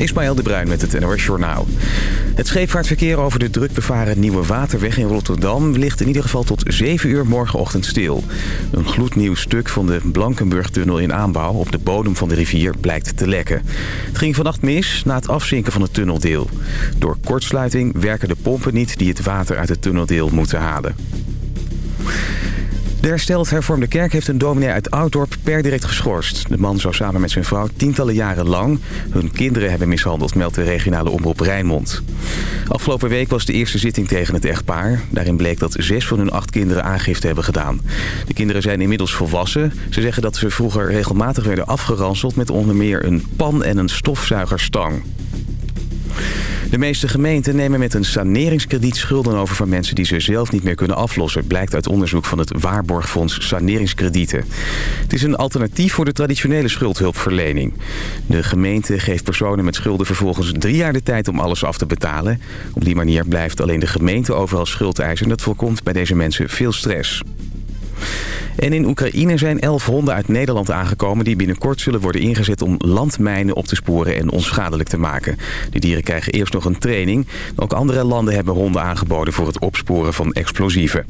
Ismaël de Bruin met het NOS Journaal. Het scheepvaartverkeer over de druk bevaren Nieuwe Waterweg in Rotterdam... ligt in ieder geval tot 7 uur morgenochtend stil. Een gloednieuw stuk van de Blankenburg-tunnel in aanbouw... op de bodem van de rivier blijkt te lekken. Het ging vannacht mis na het afzinken van het tunneldeel. Door kortsluiting werken de pompen niet die het water uit het tunneldeel moeten halen. De hersteld hervormde kerk heeft een dominee uit Oudorp per direct geschorst. De man zou samen met zijn vrouw tientallen jaren lang hun kinderen hebben mishandeld, meldt de regionale omroep Rijnmond. Afgelopen week was de eerste zitting tegen het echtpaar. Daarin bleek dat zes van hun acht kinderen aangifte hebben gedaan. De kinderen zijn inmiddels volwassen. Ze zeggen dat ze vroeger regelmatig werden afgeranseld met onder meer een pan en een stofzuigerstang. De meeste gemeenten nemen met een saneringskrediet schulden over van mensen die ze zelf niet meer kunnen aflossen, blijkt uit onderzoek van het Waarborgfonds Saneringskredieten. Het is een alternatief voor de traditionele schuldhulpverlening. De gemeente geeft personen met schulden vervolgens drie jaar de tijd om alles af te betalen. Op die manier blijft alleen de gemeente overal schuld eisen en dat voorkomt bij deze mensen veel stress. En in Oekraïne zijn elf honden uit Nederland aangekomen... die binnenkort zullen worden ingezet om landmijnen op te sporen en onschadelijk te maken. De dieren krijgen eerst nog een training. Ook andere landen hebben honden aangeboden voor het opsporen van explosieven.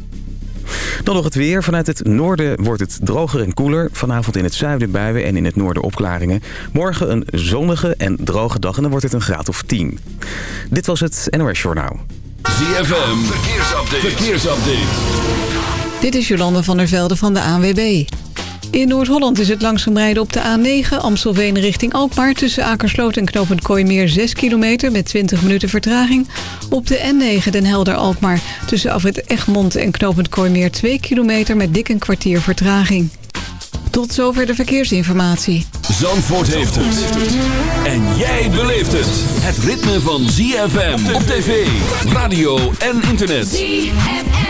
Dan nog het weer. Vanuit het noorden wordt het droger en koeler. Vanavond in het zuiden buien en in het noorden opklaringen. Morgen een zonnige en droge dag en dan wordt het een graad of 10. Dit was het NOS Journaal. ZFM, verkeersupdate. verkeersupdate. Dit is Jolande van der Velde van de ANWB. In Noord-Holland is het langzaam rijden op de A9 Amstelveen richting Alkmaar... tussen Akersloot en Knopend Kooimeer 6 kilometer met 20 minuten vertraging. Op de N9 Den Helder-Alkmaar tussen Afrit Egmond en Knopend Kooimeer 2 kilometer met dik een kwartier vertraging. Tot zover de verkeersinformatie. Zandvoort heeft het. En jij beleeft het. Het ritme van ZFM op tv, radio en internet. ZFM.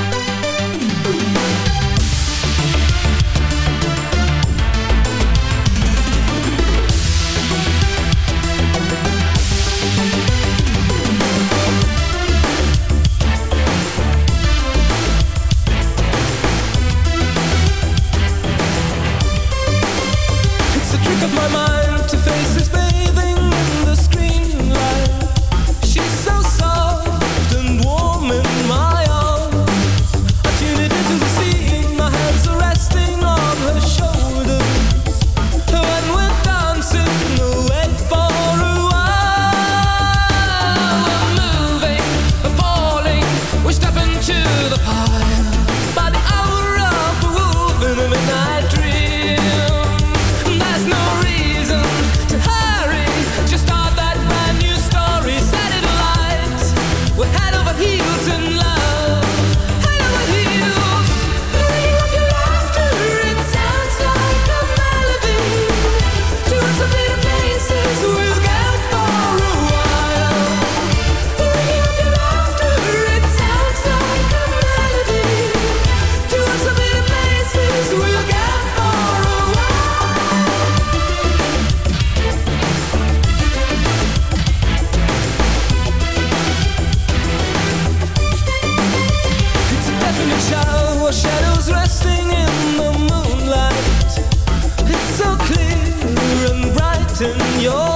in your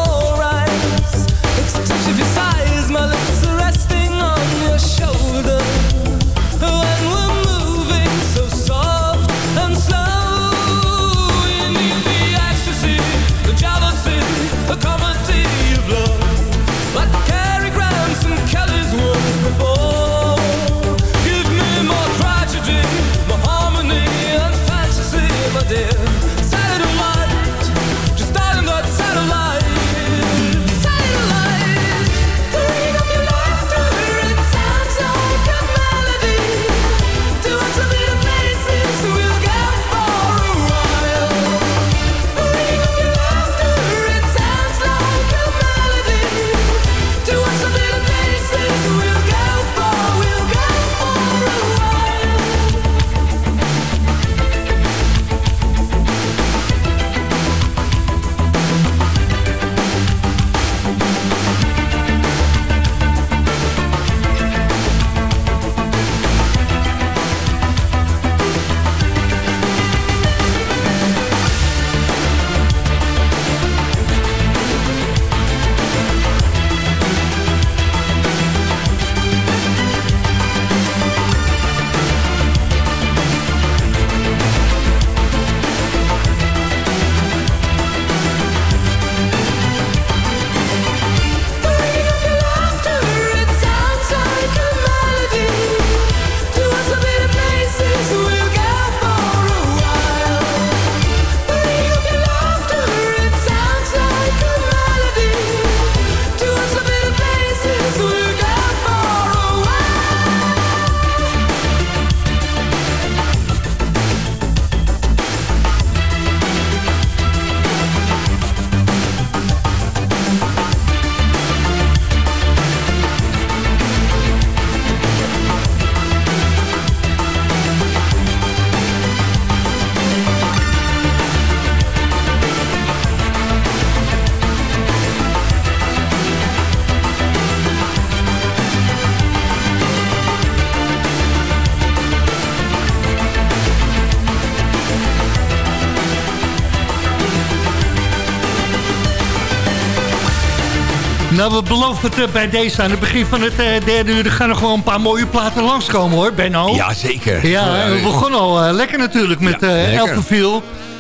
Nou, we beloven het bij deze aan het begin van het derde uur. Er gaan nog wel een paar mooie platen langskomen hoor, Benno. Ja, zeker. Ja, we begonnen al lekker natuurlijk met ja.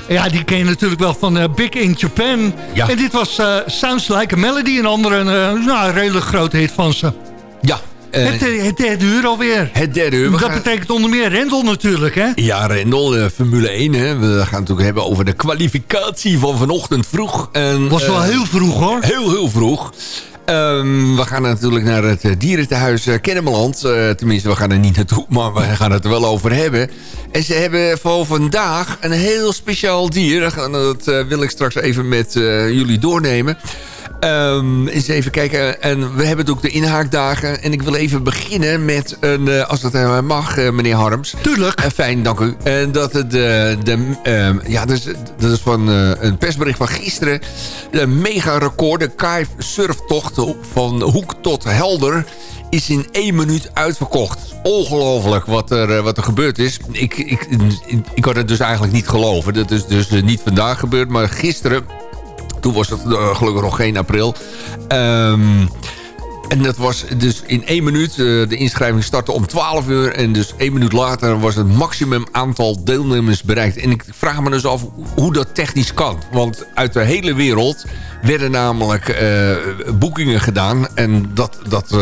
Ja, die ken je natuurlijk wel van Big in Japan. Ja. En dit was Sounds Like a Melody, een andere nou, redelijk grote hit van ze. Ja, uh, het, het, derde uur alweer. Het derde uur. dat betekent onder meer Rendel natuurlijk, hè? Ja, Rendel, uh, Formule 1. Hè. We gaan het natuurlijk hebben over de kwalificatie van vanochtend vroeg. En, Was wel uh, heel vroeg, hoor. Heel, heel vroeg. Um, we gaan natuurlijk naar het dierentehuis Kennemerland. Uh, tenminste, we gaan er niet naartoe, maar we gaan het er wel over hebben. En ze hebben voor vandaag een heel speciaal dier. Dat wil ik straks even met jullie doornemen. Um, eens even kijken. En we hebben ook de inhaakdagen. En ik wil even beginnen met een, uh, als dat uh, mag, uh, meneer Harms. Tuurlijk. fijn, dank u. En dat de, de, ehm, ja, dat is, dat is van een persbericht van gisteren. De mega record, de Kai surftocht van Hoek tot Helder is in één minuut uitverkocht. Ongelooflijk wat er, wat er gebeurd is. Ik, ik, ik, ik had het dus eigenlijk niet geloven. Dat is dus niet vandaag gebeurd, maar gisteren toen was het uh, gelukkig nog geen april. Um, en dat was dus in één minuut. Uh, de inschrijving startte om 12 uur. En dus één minuut later was het maximum aantal deelnemers bereikt. En ik vraag me dus af hoe dat technisch kan. Want uit de hele wereld werden namelijk uh, boekingen gedaan. En dat... dat uh,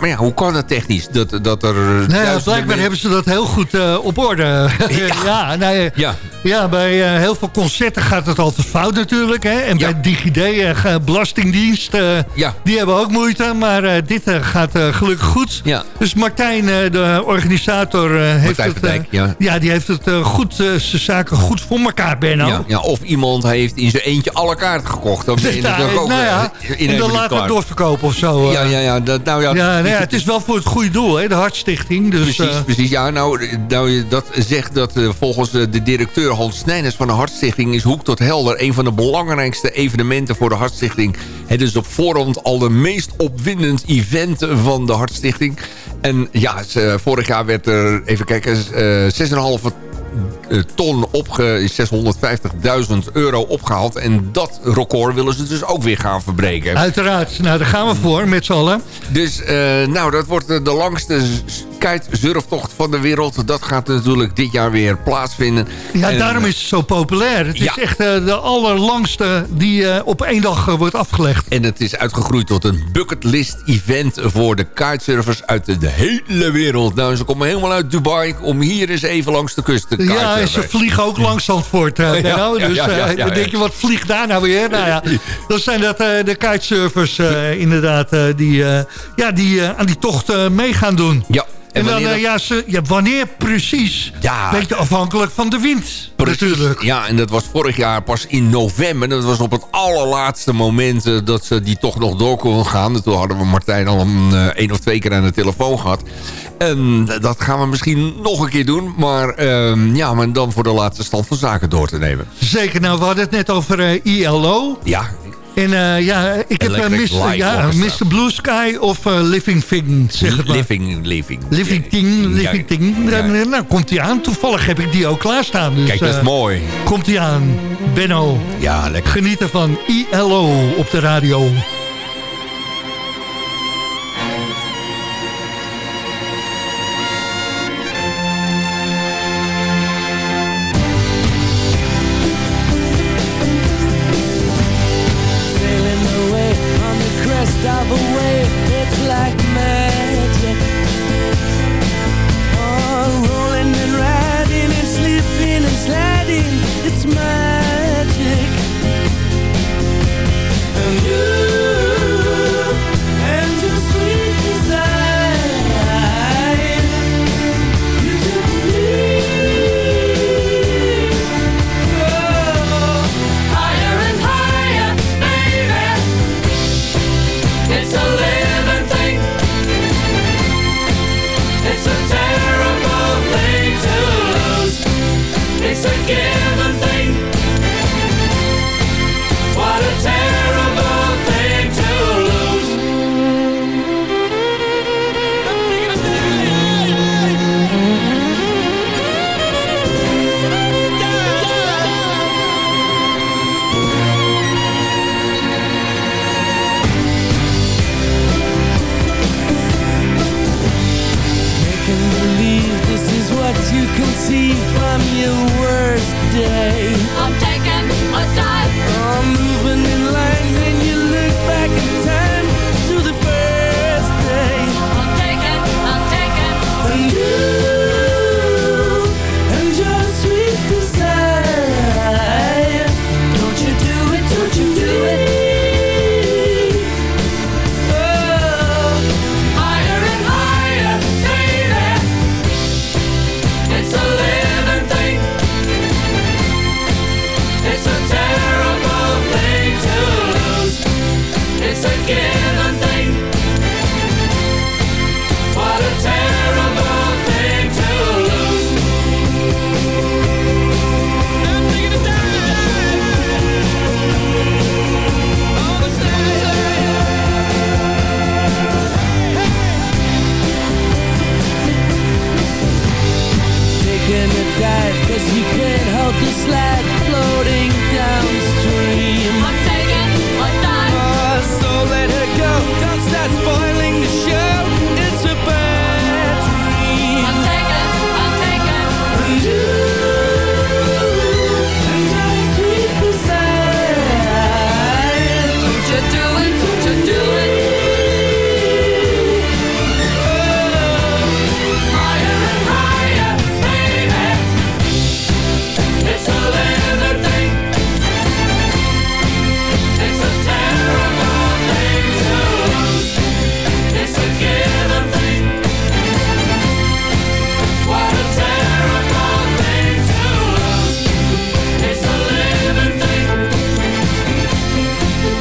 maar ja, hoe kan dat technisch? Dat, dat er nou ja, blijkbaar hebben ze dat heel goed uh, op orde. Ja, ja, nou, ja. ja bij heel veel concerten gaat het altijd fout natuurlijk. Hè? En bij DigiD, Belastingdienst, ja. die hebben ook moeite. Maar dit gaat gelukkig goed. Ja. Dus Martijn, de organisator, heeft het, ja. ja. die heeft het goed, zijn zaken goed voor elkaar, Benno. Ja, ja, of iemand heeft in zijn eentje alle kaarten gekocht ja, nou ja, en dan laten doorverkopen of zo. Eh. Ja, ja, ja. Dat, nou ja, ja, nou ja het is wel voor het goede doel, hè, de Hartstichting. Dus, precies, precies. Ja, nou, nou, dat zegt dat volgens de directeur Hans Snijners van de Hartstichting... is Hoek tot Helder een van de belangrijkste evenementen voor de Hartstichting. Het is op voorhand al de meest opwindend event van de Hartstichting. En ja, vorig jaar werd er, even kijken, 6,5 eh, ton opge 650.000 euro opgehaald. En dat record willen ze dus ook weer gaan verbreken. Uiteraard. Nou, daar gaan we voor met z'n allen. Dus uh, nou, dat wordt de langste kite-surftocht van de wereld. Dat gaat natuurlijk dit jaar weer plaatsvinden. Ja, daarom is het zo populair. Het is echt uh, de allerlangste die uh, op één dag wordt afgelegd. En het is uitgegroeid tot een bucketlist event voor de kitesurfers uit de hele wereld. Nou, ze komen helemaal uit Dubai om hier eens even langs de kust te ja, en ze vliegen ook langs Zandvoort. Uh, ja, dus uh, dan denk je, wat vliegt daar nou weer? Nou ja, dan zijn dat uh, de kitesurfers inderdaad die, ja, die aan die tocht mee gaan doen. Ja. En, dan, uh, ja, ze, ja, wanneer precies? Ja. Beetje afhankelijk van de wind, precies. natuurlijk. Ja, en dat was vorig jaar pas in november. Dat was op het allerlaatste moment uh, dat ze die toch nog door konden gaan. Toen hadden we Martijn al een, uh, één of twee keer aan de telefoon gehad. En dat gaan we misschien nog een keer doen. Maar, ehm, ja, maar dan voor de laatste stand van zaken door te nemen. Zeker. Nou, we hadden het net over ILO. Ja, en uh, ja, ik heb Mr. Ja, Mr. Blue Sky of Living Thing, zeg het maar. Living, living. Living Thing, Living Thing. Ja. Nou, komt hij aan. Toevallig heb ik die ook klaarstaan. Dus, Kijk, dat is mooi. Komt hij aan. Benno. Ja, lekker. Genieten van ILO op de radio. see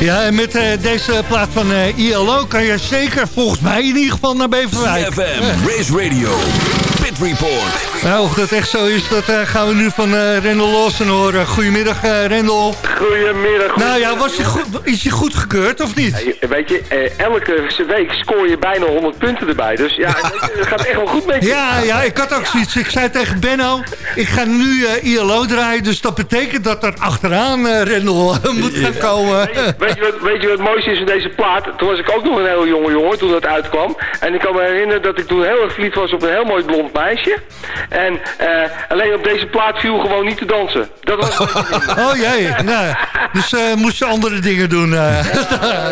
Ja, en met deze plaat van ILO kan je zeker volgens mij in ieder geval naar Beverwijk. CFM, Race Radio, Pit Report. Nou, of dat echt zo is, dat uh, gaan we nu van Rendel Lawson horen. Goedemiddag, Rendel. Goedemiddag. Nou ja, was je goed, is je goed gekeurd of niet? Ja, weet je, elke week scoor je bijna 100 punten erbij. Dus ja, het gaat echt wel goed met je. Ja, ja, ik had ook zoiets. Ik zei tegen Benno, ik ga nu ILO draaien. Dus dat betekent dat er achteraan Rendel moet gaan komen. Weet je, wat, weet je wat het mooiste is in deze plaat? Toen was ik ook nog een heel jonge jongen toen dat uitkwam. En ik kan me herinneren dat ik toen heel erg verliefd was op een heel mooi blond meisje. En uh, alleen op deze plaat viel gewoon niet te dansen. Dat was oh jee, nou, dus uh, moest je andere dingen doen. Uh.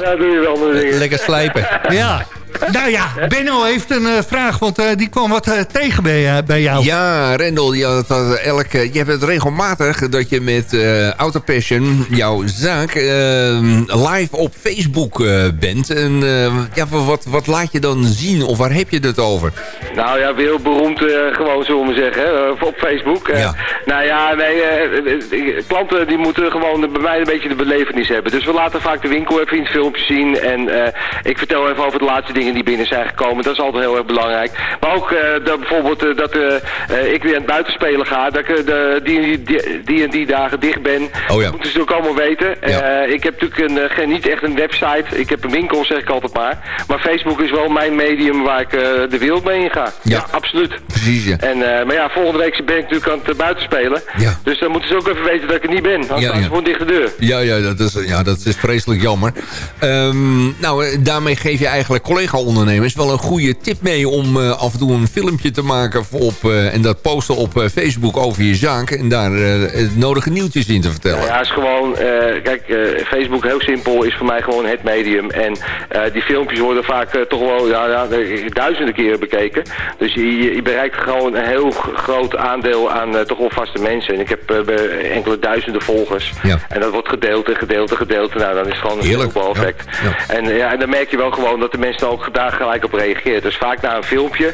ja, doe je wel andere dingen. Lekker slijpen. Ja. Nou ja, Benno heeft een uh, vraag, want uh, die kwam wat uh, tegen bij, bij jou. Ja, Rendel, je, dat, elke, je hebt het regelmatig dat je met Auto Passion, jouw zaak, live op Facebook bent. En ja, wat, wat laat je dan zien of waar heb je het over? Nou ja, heel beroemd gewoon, zullen we zeggen, op Facebook. Ja. Nou ja, nee, klanten die moeten gewoon bij mij een beetje de belevenis hebben. Dus we laten vaak de winkel even in het filmpje zien. En ik vertel even over de laatste dingen die binnen zijn gekomen. Dat is altijd heel erg belangrijk. Maar ook uh, dat bijvoorbeeld uh, dat uh, ik weer aan het buitenspelen ga. Dat ik de, die, die, die, en die dagen dicht ben. Oh ja. Dat moeten ze ook allemaal weten. Ja. ik heb natuurlijk een, niet echt een website. Ik heb een winkel, zeg ik altijd maar. Maar Facebook is wel mijn medium waar ik de wereld mee in ga. Ja, absoluut. Precies, ja. En, maar ja, volgende week ben ik natuurlijk aan het buitenspelen. Ja. Dus dan moeten ze ook even weten dat ik er niet ben. Anders ja, staan ze gewoon dicht de deur. Ja, ja, dat is, ja, dat is vreselijk jammer. Um, nou, daarmee geef je eigenlijk collega ondernemers wel een goede tip mee om uh, af en toe een filmpje te maken op, uh, en dat posten op uh, Facebook over je zaak en daar het nodige nieuwtjes in te vertellen. Ja, is gewoon, kijk, Facebook heel simpel is voor mij gewoon het medium en die filmpjes worden vaak toch wel ja, ja, duizenden keren bekeken. Dus je, je, bereikt gewoon een heel groot aandeel aan toch wel vaste mensen. En ik heb enkele duizenden volgers ja. en dat wordt gedeeld en gedeeld en gedeeld. Nou, dan is het gewoon een heel effect. Ja. En, ja, en dan merk je wel gewoon dat de mensen ook daar gelijk op reageert. Dus vaak na een filmpje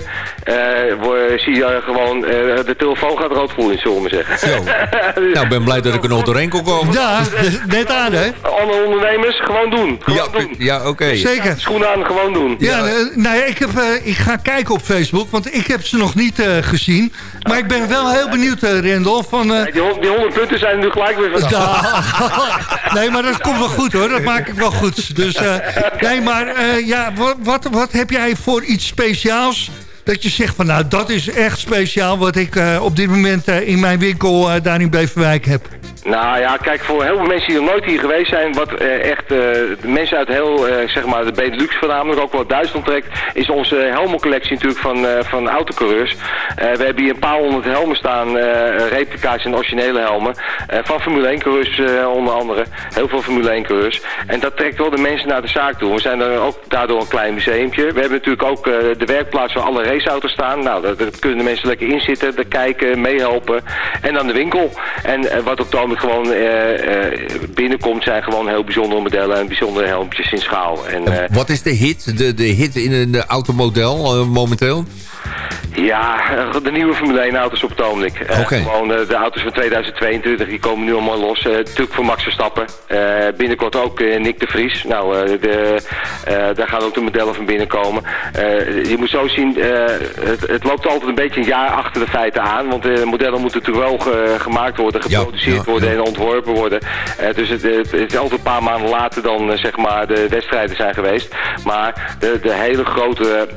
uh, zie je gewoon, uh, de telefoon gaat rood voelen, zullen we zeggen. Zo. nou, ik ben blij dat ik er nog doorheen kon komen. Ja, net aan hè. Alle ondernemers, gewoon doen. Gewoon ja, doen. Ja, oké. Zeker. Schoenen aan, gewoon doen. Ja, ja. Uh, nou ja, ik, heb, ik ga kijken op Facebook, want ik heb ze nog niet gezien. Maar ik ben wel heel benieuwd, Rendel. Van, die, die 100 punten zijn nu gelijk weer vanaf. nee, maar dat komt wel goed hoor. Dat maak ik wel goed. Dus, nee, maar ja, wat, wat, heb jij voor iets speciaals... dat je zegt van nou, dat is echt speciaal... wat ik uh, op dit moment uh, in mijn winkel uh, daar in Beverwijk heb? Nou ja, kijk, voor heel veel mensen die nog nooit hier geweest zijn... wat uh, echt uh, mensen uit heel, uh, zeg maar, de Benelux voornamelijk, ook wat Duitsland trekt... is onze helmencollectie natuurlijk van, van autocoureurs. we hebben hier een paar honderd helmen staan, replica's en originele helmen. van Formule 1-coureurs onder andere. Heel veel Formule 1-coureurs. En dat trekt wel de mensen naar de zaak toe. We zijn er ook daardoor een klein museumpje. We hebben natuurlijk ook de werkplaats waar alle raceauto's staan. Nou, daar, kunnen de mensen lekker in zitten, daar kijken, meehelpen. En dan de winkel. En wat op het gewoon uh, binnenkomt zijn gewoon heel bijzondere modellen en bijzondere helmpjes in schaal. En, uh, Wat is de hit, de, de hit in een automodel momenteel? Ja, de nieuwe Formule 1 auto's op het ogenblik. Okay. gewoon de auto's van 2022, die komen nu allemaal los. natuurlijk voor Max Verstappen. binnenkort ook Nick de Vries. Nou, de, daar gaan ook de modellen van binnenkomen. je moet zo zien, het, het, loopt altijd een beetje een jaar achter de feiten aan. Want de modellen moeten natuurlijk wel gemaakt worden, geproduceerd ja, ja, worden en ontworpen worden. dus het, is altijd een paar maanden later dan zeg maar de wedstrijden zijn geweest. Maar de, de hele grote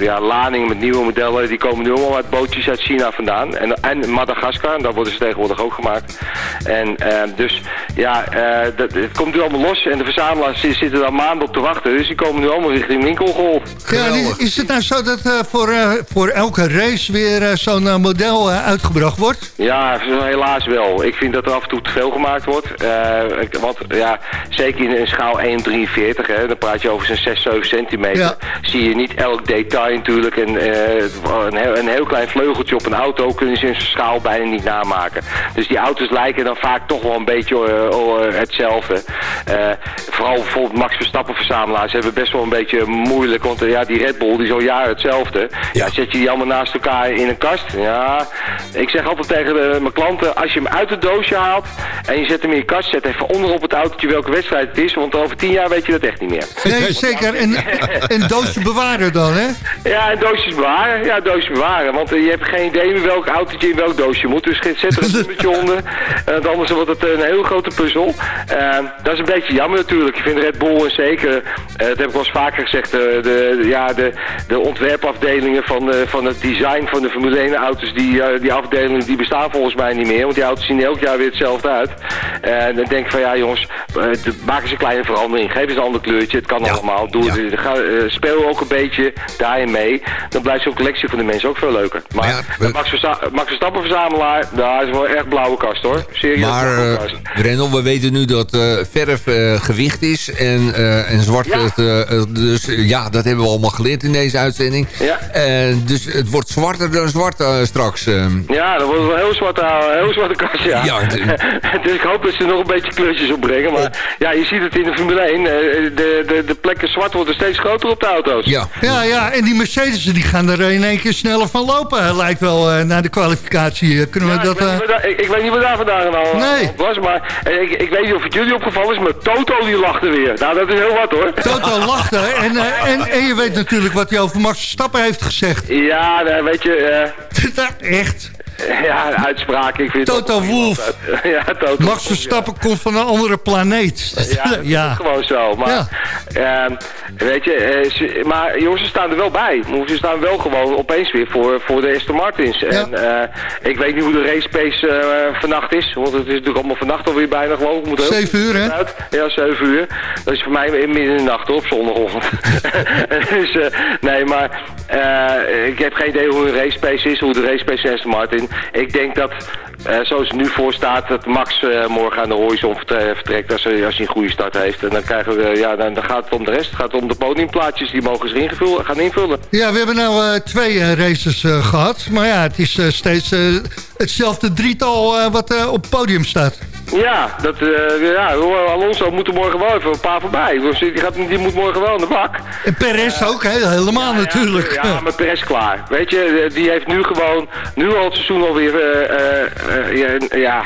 ja, lading met nieuwe modellen, die komen nu allemaal uit bootjes uit China vandaan. En, en Madagaskar, en daar worden ze tegenwoordig ook gemaakt. En dus ja, dat, het komt nu allemaal los en de verzamelaars zitten daar maanden op te wachten. Dus die komen nu allemaal richting winkelgolf. Ja, is het nou zo dat uh, voor, uh, voor elke race weer uh, zo'n model uitgebracht wordt? Ja, helaas wel. Ik vind dat er af en toe te veel gemaakt wordt. want ja, zeker in een schaal 1,43, dan praat je over zo'n 6, 7 centimeter. Ja. Zie je niet elk detail natuurlijk. En een, heel, een heel klein vleugeltje op een auto kunnen ze in zijn schaal bijna niet namaken. Dus die auto's lijken dan vaak toch wel een beetje hetzelfde. vooral bijvoorbeeld Max Verstappen verzamelaars hebben best wel een beetje moeilijk. Want ja, die Red Bull die is al jaren hetzelfde. Ja. zet je die allemaal naast elkaar in een kast. Ja, ik zeg altijd tegen de, mijn klanten, als je hem uit het doosje haalt en je zet hem in je kast, zet even onder op het autootje welke wedstrijd het is. Want over tien jaar weet je dat echt niet meer. Nee, zeker. En een doosje bewaren dan, hè? Ja, een doosje bewaren. Ja, een doosje bewaren. Want je hebt geen idee welk autootje in welk doosje moet. Dus zet er een nummertje onder. Uh, anders wordt het een heel grote puzzel. Uh, dat is een beetje jammer natuurlijk. Ik vind Red Bull en zeker, uh, dat heb ik wel eens vaker gezegd, de, ja, de, de ontwerpafdelingen van, van het design van de Formule 1 auto's, die, die afdelingen die bestaan volgens mij niet meer. Want die auto's zien elk jaar weer hetzelfde uit. En dan denk ik van ja jongens, maak eens een kleine verandering. Geef eens een ander kleurtje. Het kan allemaal. Doe, ja. speel ook een beetje daarin mee. Dan blijft zo'n collectie van de mensen ook veel leuker. Maar, Max, Verstappen verzamelaar, daar is wel echt blauwe kast hoor. Serieus Maar Rendel, we weten nu dat verf gewicht is en, en zwart. Het, dus ja, dat hebben we allemaal geleerd in deze uitzending. Ja. dus het wordt zwarter dan zwart straks. Ja, dat wordt wel heel zwart, heel zwarte kast, ja. ja dus ik hoop dat ze nog een beetje kleurtjes opbrengen. Maar ja, je ziet het in de Formule 1. de, de, de plekken zwart worden steeds groter op de auto's. Ja, ja, ja en die Mercedes die gaan er in één keer sneller van lopen. Lijkt wel uh, naar de kwalificatie. Kunnen we dat... Ik, ik, weet niet wat daar vandaag al nee. was. Maar ik, ik weet niet of het jullie opgevallen is. Maar Toto die lachte weer. Nou, dat is heel wat hoor. Toto lachte. En, en, en je weet natuurlijk wat hij over Max Stappen heeft gezegd. Ja, nou, weet je... Echt? Ja, een uitspraak. Ik vind Toto Wolf. ja, Toto Max Verstappen komt van een andere planeet. Ja, ja. is gewoon zo. Maar, ja. uh, weet je, uh, maar jongens, ze staan er wel bij. Ze staan wel gewoon opeens weer voor, voor de Aston Martins. En uh, ik weet niet hoe de race pace uh, vannacht is. Want het is natuurlijk allemaal vannacht alweer bijna gewoon. Moet 7 uur, hè? Uit. Ja, 7 uur. Dat is voor mij midden in de nacht op zondagochtend. dus, nee, maar ik heb geen idee hoe een race pace is. Hoe de race pace is Aston Martin. Ik denk dat, uh, zoals het nu voor staat, dat Max uh, morgen aan de horizon vertrekt als, hij, als hij een goede start heeft. En dan, krijgen we, ja, dan, dan, gaat het om de rest. Het gaat om de podiumplaatjes, die mogen ze ingevuld, gaan invullen. Ja, we hebben nou uh, twee races gehad. Maar ja, het is steeds hetzelfde drietal wat op het podium staat. Ja, dat, ja, Alonso moet er morgen wel even een paar voorbij. Die, gaat, die moet morgen wel in de bak. En Perez ook, helemaal natuurlijk. Ja, ja, maar Perez klaar. Weet je, die heeft nu gewoon, nu al het seizoen alweer, uh, uh, ja,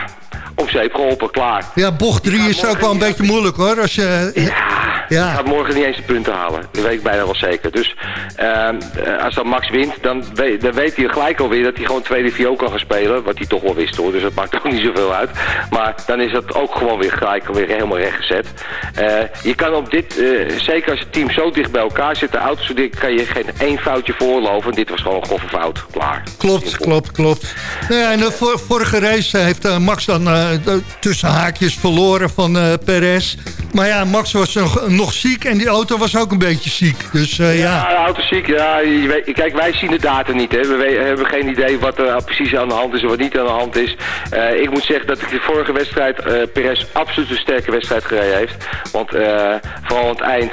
op zeep geholpen, klaar. Ja, bocht 3 is ook wel een beetje moeilijk hoor. Als je, ja, ja. gaat morgen niet eens de punten halen. Dat weet ik bijna wel zeker. Dus uh, als dan Max wint, dan weet, dan weet hij gelijk alweer dat hij gewoon tweede VO kan gaan spelen. Wat hij toch wel wist hoor, dus dat maakt ook niet zoveel uit. Maar dan is dat ook gewoon weer gelijk weer helemaal rechtgezet. Uh, je kan op dit, uh, zeker als het team zo dicht bij elkaar zit, de auto's zo dicht, kan je geen één foutje voorloven. Dit was gewoon een grove fout, klaar. Klopt, klopt, klopt. Ja, en de vorige race heeft Max dan tussen haakjes verloren van Perez. Maar ja, Max was nog, nog, ziek en die auto was ook een beetje ziek. Dus uh, ja. Ja, de auto ziek, ja. Weet, kijk, wij zien de data niet. Hè. We, hebben geen idee wat er precies aan de hand is en wat niet aan de hand is. ik moet zeggen dat ik de vorige wedstrijd Perez absoluut een sterke wedstrijd gereden heeft. Want vooral aan het eind,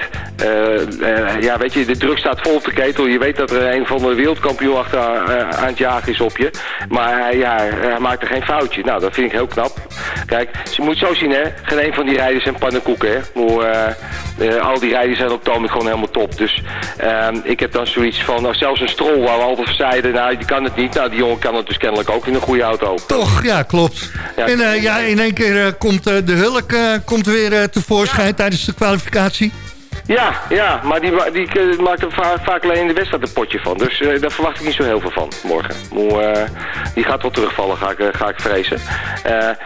ja, weet je, de druk staat vol op de ketel. Je weet dat er een van de wereldkampioen achter aan het jagen is op je. Maar ja, hij maakte geen foutje. Nou, dat vind ik heel knap. Kijk, je moet zo zien, hè. Geen een van die rijders zijn pannenkoeken, hè. Uh, al die rijders zijn op het gewoon helemaal top. Dus uh, ik heb dan zoiets van, nou, zelfs een strol waar we altijd zeiden, nou, die kan het niet. Nou, die jongen kan het dus kennelijk ook in een goede auto. Toch, ja, klopt. Ja, en uh, ja, in één keer komt de Hulk komt weer tevoorschijn tijdens de kwalificatie. Ja, ja, maar die, die, die maakt er vaak alleen in de wedstrijd een potje van. Dus uh, daar verwacht ik niet zo heel veel van morgen. Uh, die gaat wel terugvallen, ga ik, uh, ga ik vrezen.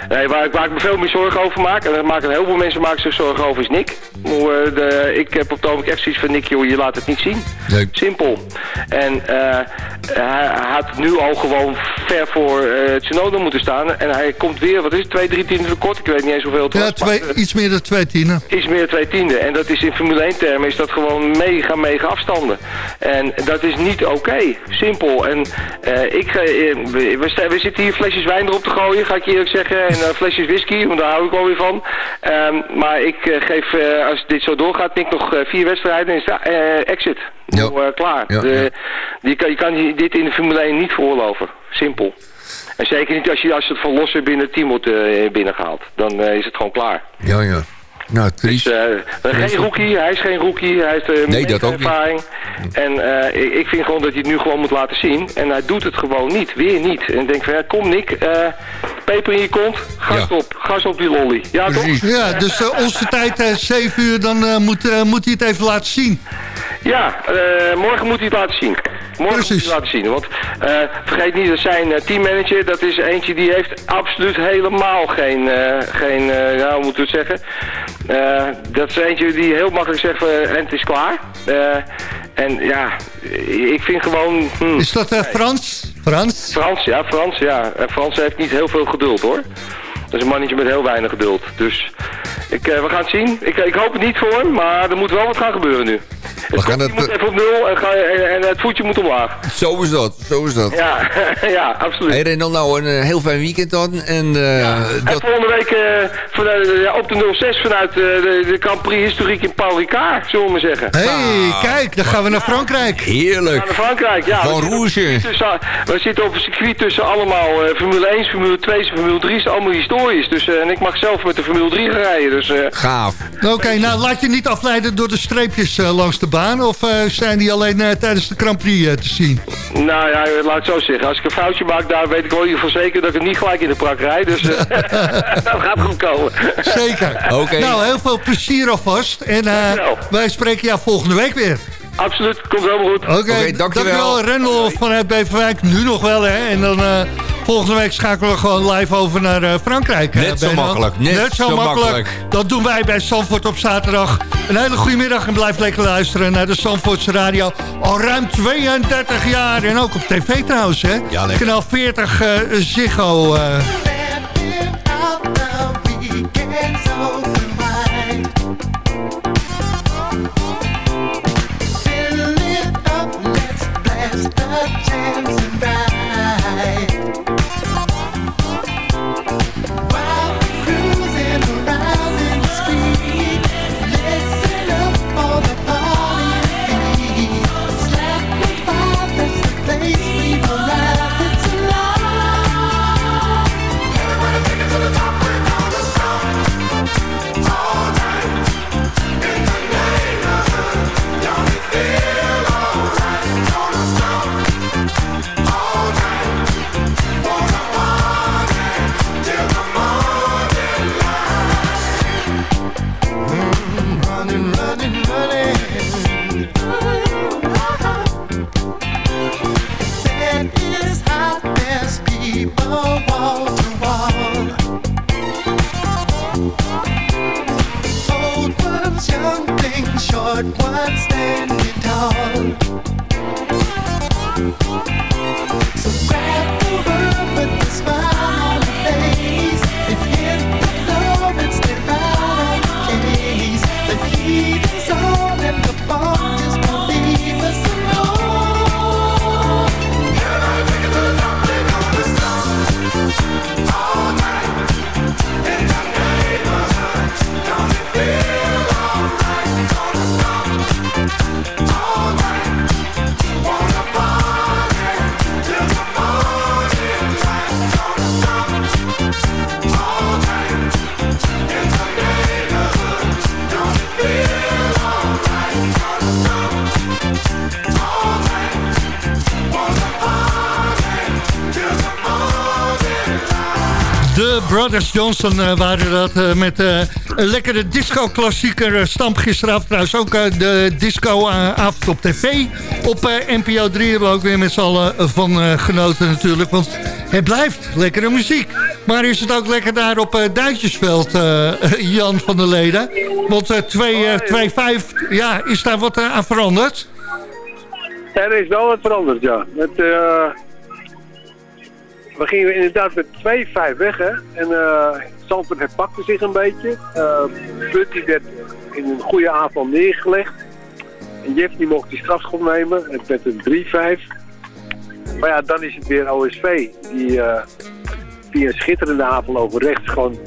nee, waar, ik, waar ik me veel meer zorgen over maak, en daar maken heel veel mensen maken zich zorgen over, is Nick. De, ik heb op het echt zoiets van Nick, joh, je laat het niet zien. Simpel. En hij had nu al gewoon ver voor Tsunoda moeten staan. En hij komt weer, wat is het, twee, drie tienden kort. Ik weet niet eens hoeveel het ja, was. Twee, iets meer dan twee tienden. Iets meer dan twee tienden. En dat is in Formule 1 termen is dat gewoon mega, mega afstanden. En dat is niet oké. Simpel. En uh, ik, uh, we, we, zitten hier flesjes wijn erop te gooien, ga ik je eerlijk zeggen. En flesjes whisky, want daar hou ik alweer van. Um, maar ik geef, als dit zo doorgaat, ik nog vier wedstrijden en is exit. Ja. klaar. Ja, de, Die kan, je kan dit in de Formule 1 niet veroorloven. Simpel. En zeker niet als je, als je het van losse binnen het team wordt binnengehaald. Dan is het gewoon klaar. Ja, ja. Nou, triest. Dus, uh, geen rookie, hij is geen rookie, hij heeft uh, nee, dat ook ervaring. Niet. En uh, ik, ik, vind gewoon dat hij het nu gewoon moet laten zien. En hij doet het gewoon niet, weer niet. En ik denk van, ja, kom Nick, peper in je kont, gas ja. op, gas op die lolly. Ja, Precies. toch? Ja, dus onze tijd 7 uur, dan moet, moet hij het even laten zien. Ja, morgen moet hij het laten zien. Morgen Precies. moet hij het laten zien. Want vergeet niet, dat zijn teammanager, dat is eentje die heeft absoluut helemaal geen, geen ja, hoe moeten we het zeggen... Uh, dat is eentje die heel makkelijk zegt, uh, en het is klaar. Uh, en ja, ik vind gewoon... Hmm. Is dat Frans? Frans? Frans, ja, Frans, ja. En Frans heeft niet heel veel geduld, hoor. Dat is een mannetje met heel weinig geduld. Dus ik, we gaan het zien. Ik, ik hoop het niet voor hem, maar er moet wel wat gaan gebeuren nu. Het gaan het... moet even op nul en, ga, en, het voetje moet omlaag. Zo is dat, zo is dat. Ja, ja absoluut. Hey Renal, nou een heel fijn weekend dan. En, uh, ja. dat... volgende week uh, vanuit, op de 06 vanuit uh, de, de Grand Prix Historiek in Paul Ricard, zullen we maar zeggen. Hé, hey, ah, kijk, dan gaan we naar Frankrijk. Heerlijk. We gaan naar Frankrijk, ja. Van Rouge. we zitten op een circuit tussen allemaal Formule 1, Formule 2 en Formule 3. is allemaal historisch. Dus, en ik mag zelf met de Formule 3 gaan rijden. Dus, Gaaf. Oké, nou laat je niet afleiden door de streepjes langs de baan. Of zijn die alleen uh, tijdens de Grand Prix uh, te zien? Nou ja, laat ik zo zeggen. Als ik een foutje maak, daar weet ik wel in ieder geval zeker dat ik niet gelijk in de prak rijd. Dus uh, dat gaat goed komen. Zeker. Oké. Nou, heel veel plezier alvast. En wij spreken jou volgende week weer. Absoluut, komt helemaal goed. Oké, okay, dankjewel. Dankjewel, Rendel vanuit Beverwijk. Nu nog wel, hè. En dan uh, volgende week schakelen we gewoon live over naar uh, Frankrijk. Net zo makkelijk. Net, Net zo, zo makkelijk. makkelijk. Dat doen wij bij Zandvoort op zaterdag. Een hele goede middag en blijf lekker luisteren naar de Zandvoortse Radio. Al ruim 32 jaar. En ook op tv trouwens, hè. Ja, Kanaal 40 uh, Brothers Johnson uh, waren dat uh, met uh, een lekkere disco-klassieker. stamp gisteravond trouwens ook de disco-avond op tv. Op NPO 3 hebben we ook weer met z'n allen van genoten natuurlijk. Want het blijft lekkere muziek. Maar is het ook lekker daar op Duitsersveld, Jan van der Leden? Want 2-5, ja, is daar wat aan veranderd? Er is wel wat veranderd, ja. Het, we gingen inderdaad met 2-5 weg, hè. En uh, Zandvoort herpakte zich een beetje. Uh, die werd in een goede aanval neergelegd. En Jeff die mocht die strafschop nemen. Het werd een 3-5. Maar ja, dan is het weer OSV. Die uh, via een schitterende aanval over rechts gewoon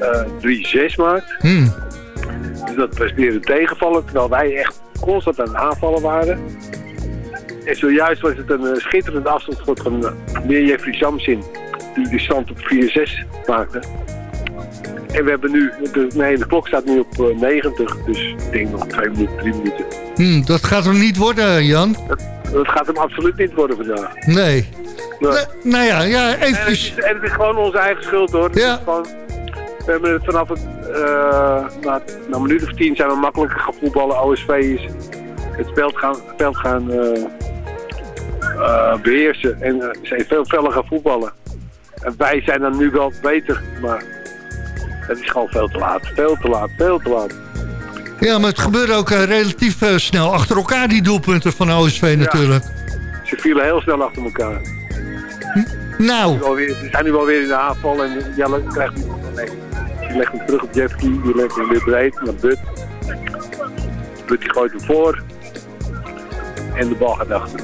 uh, 3-6 maakt. Hmm. Dus dat was weer een tegenvallen. Terwijl wij echt constant aan het aanvallen waren. En zojuist was het een schitterend afstandsschot van uh, Jeffrey Samsin. Die de stand op 4-6 maakte. En we hebben nu, de, nee, de klok staat nu op uh, 90, dus ik denk nog twee minuten, drie minuten. Hmm, dat gaat hem niet worden, Jan. Dat, dat, gaat hem absoluut niet worden vandaag. Nee. nee. nou ja, ja even... En het, is, en het is gewoon onze eigen schuld, hoor. Ja. Gewoon, we hebben het vanaf het, uh, na, na een minuut of tien zijn we makkelijker gaan voetballen. OSV is het spel gaan, spel gaan uh, beheersen en zijn veel feller gaan voetballen. En wij zijn dan nu wel beter, maar het is gewoon veel te laat. Veel te laat, veel te laat. Ja, maar het gebeurde ook uh, relatief uh, snel achter elkaar, die doelpunten van OSV natuurlijk. Ze vielen heel snel achter elkaar. Hm? Nou. Ze zijn nu wel weer in de aanval en Jelle krijgt niet nee. Die legt hem terug op Jeffkey, die legt hem weer breed naar But. But die gooit hem voor. En de bal gaat achter.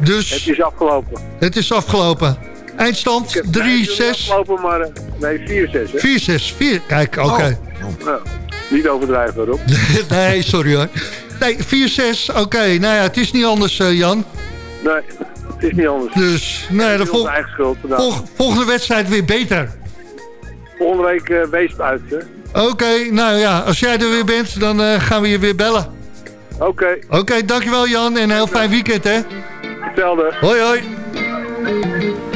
Dus, het is afgelopen. Het is afgelopen. Eindstand 3-6. afgelopen, maar uh, nee 4-6. 4-6. 4, kijk, oké. Okay. Oh. Nou, niet overdrijven erop. nee, sorry hoor. Nee, 4-6, oké. Okay. Nou ja, het is niet anders, uh, Jan. Nee, het is niet anders. Dus, nee, de vol vol volgende wedstrijd weer beter. Volgende week uh, wees uit, hè. Oké, okay, nou ja, als jij er weer bent, dan uh, gaan we je weer bellen. Oké. Okay. Oké, okay, dankjewel Jan en een heel fijn weekend, hè. Hetzelfde. Hoi, hoi.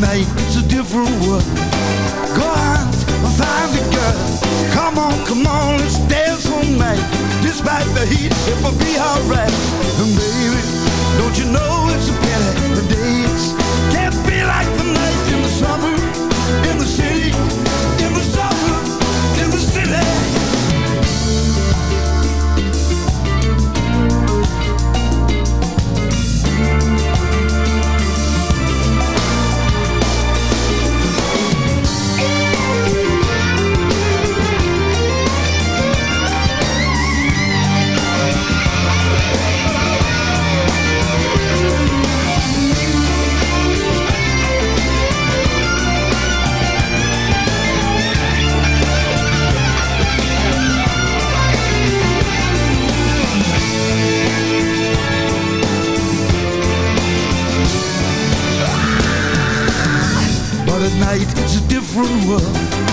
night, it's a different world. Go out and find a girl. Come on, come on, let's dance all night. Despite the heat, it will be alright. And baby, don't you know it's a pity The days cruel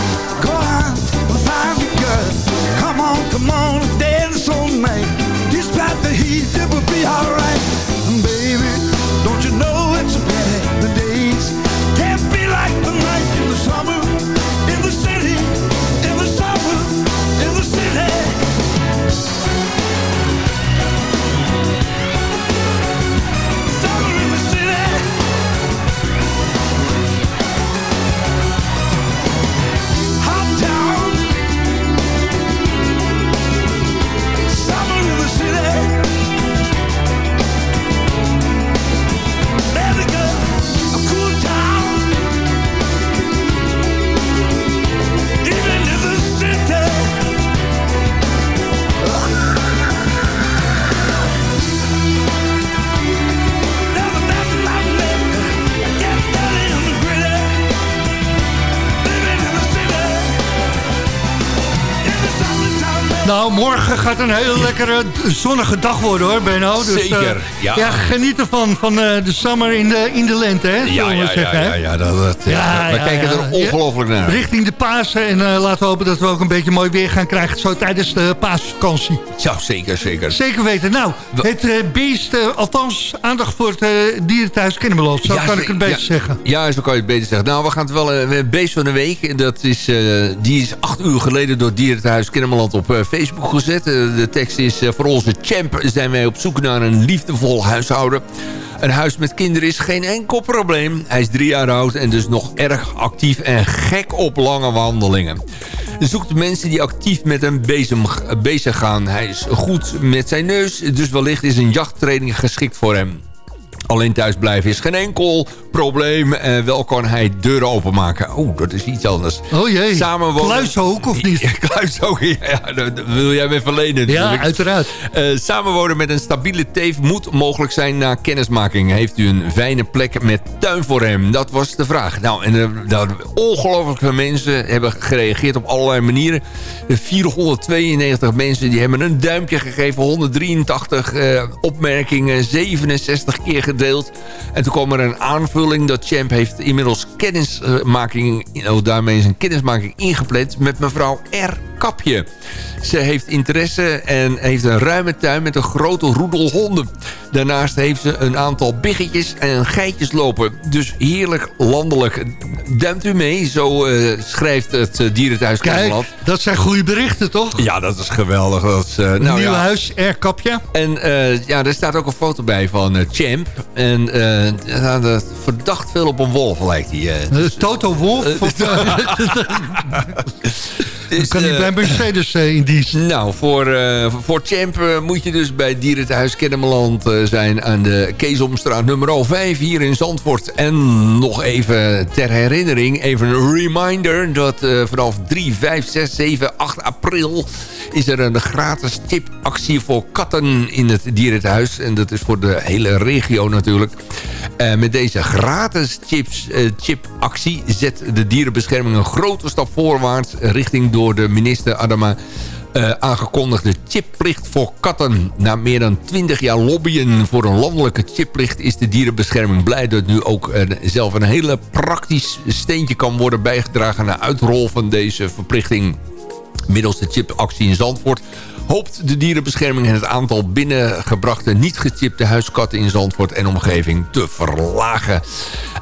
morgen gaat een hele lekkere zonnige dag worden hoor, Benno. Dus, Zeker, ja. ja. Geniet ervan, van de summer in de, in de lente, hè? Ja, ja, zeggen, ja, ja, ja, dat, dat, ja, we kijken er ongelooflijk naar. Richting de Pasen en laten we hopen dat we ook een beetje mooi weer gaan krijgen... zo tijdens de paasvakantie. Ja, zeker, zeker. Zeker weten. Nou, het beest, althans aandacht voor het dierenthuis Kennemerland. Zo kan ik het beter zeggen. Ja, zo kan je het beter zeggen. Nou, we gaan het wel beest van de week. Dat is, die is acht uur geleden door Dierenthuis Kennemerland op Facebook gezet. de tekst is, voor onze champ zijn wij op zoek naar een liefdevol huishouden. Een huis met kinderen is geen enkel probleem. Hij is drie jaar oud en dus nog erg actief en gek op lange wandelingen. Zoekt mensen die actief met bezem bezig gaan. Hij is goed met zijn neus, dus wellicht is een jachttraining geschikt voor hem. Alleen thuisblijven is geen enkel probleem. Uh, wel kan hij deuren openmaken. Oh, dat is iets anders. Oh jee, Samenwonen... kluishoek of niet? Kluishoek, ja, dat wil jij me verlenen. Ja, uiteraard. Uh, samenwonen met een stabiele teef moet mogelijk zijn na kennismaking. Heeft u een fijne plek met tuin voor hem? Dat was de vraag. Nou, en uh, ongelooflijk veel mensen hebben gereageerd op allerlei manieren. 492 mensen die hebben een duimpje gegeven. 183 opmerkingen, 67 keer En toen kwam er een aanvulling dat Champ heeft inmiddels kennismaking... Oh, daarmee is een kennismaking ingepland met mevrouw R. Kapje. Ze heeft interesse en heeft een ruime tuin met een grote roedel honden. Daarnaast heeft ze een aantal biggetjes en geitjes lopen. Dus heerlijk landelijk. Duimt u mee, zo uh, schrijft het uh, Dierenthuis Kijk, dat zijn goede berichten, toch? Ja, dat is geweldig. Dat is, uh, nou, Nieuw ja. huis, R-kapje. En ja, er staat ook een foto bij van Champ. En uh, verdacht veel op een wolf lijkt hij. Dus, Toto Wolf? Dus, kan niet bij Mercedes uh, in dienst. Nou, voor, uh, voor Champ uh, moet je dus bij Dierenthuis Kennemerland zijn... aan de Keesomstraat nummer 5 hier in Zandvoort. En nog even ter herinnering, even een reminder... dat vanaf 3, 5, 6, 7, 8 april... is er een gratis tipactie voor katten in het Dierenthuis. En dat is voor de hele regio natuurlijk. met deze gratis chips, chipactie zet de dierenbescherming een grote stap voorwaarts... richting door de minister Adama uh, aangekondigde chipplicht voor katten. Na meer dan 20 jaar lobbyen voor een landelijke chipplicht... is de dierenbescherming blij dat nu ook zelf een hele praktisch steentje kan worden bijgedragen... naar uitrol van deze verplichting. Middels de chipactie in Zandvoort hoopt de dierenbescherming het aantal binnengebrachte niet gechipte huiskatten in Zandvoort en omgeving te verlagen.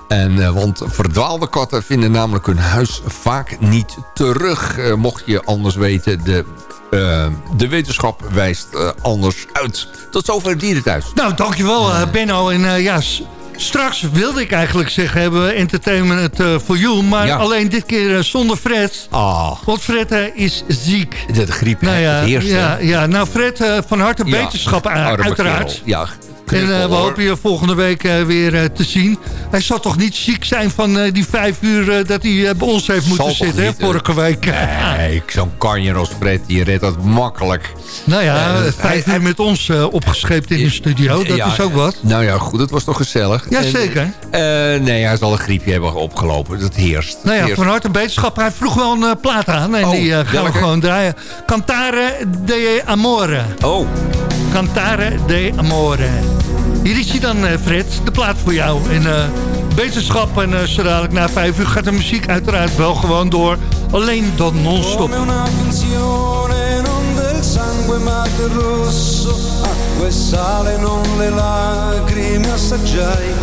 En, uh, want verdwaalde katten vinden namelijk hun huis vaak niet terug. Uh, mocht je anders weten, de uh, de wetenschap wijst uh, anders uit. Tot zover het dierenthuis. Nou, dankjewel uh, Benno. En ja, straks wilde ik eigenlijk zeggen, hebben we entertainment voor you. Maar ja. alleen dit keer zonder Fred. Oh. Want Fred is ziek. De griep nou ja, het eerste. Ja, ja, nou Fred, van harte wetenschap uiteraard. Ja, en uh, we hopen je volgende week uh, weer uh, te zien. Hij zal toch niet ziek zijn van die vijf uur dat hij bij ons heeft moeten zitten, hè, vorige week. Nee, zo'n kanjer als Fred, die redt dat makkelijk. Nou ja, vijf uur met ons opgescheept in de studio, dat is ook wat. Nou ja, goed, het was toch gezellig. Jazeker. nee, hij zal een griepje hebben opgelopen, dat heerst. Nou ja, heerst. van harte beterschap. Hij vroeg wel een plaat aan en oh, die gaan we gewoon draaien. Cantare de Amore. Oh. Cantare de Amore. Hier is hij dan, Fred. De plaat voor jou. En uh, beterschap. En uh, zo na vijf uur gaat de muziek uiteraard wel gewoon door. Alleen dan non-stop. sangue ma del rosso acqua e sale non le lacrime assaggiai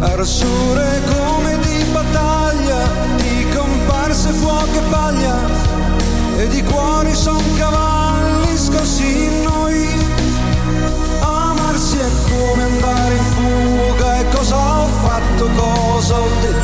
arsure come di battaglia di comparse fuoco e paglia e di cuori son cavalli fatto, cosa ho detto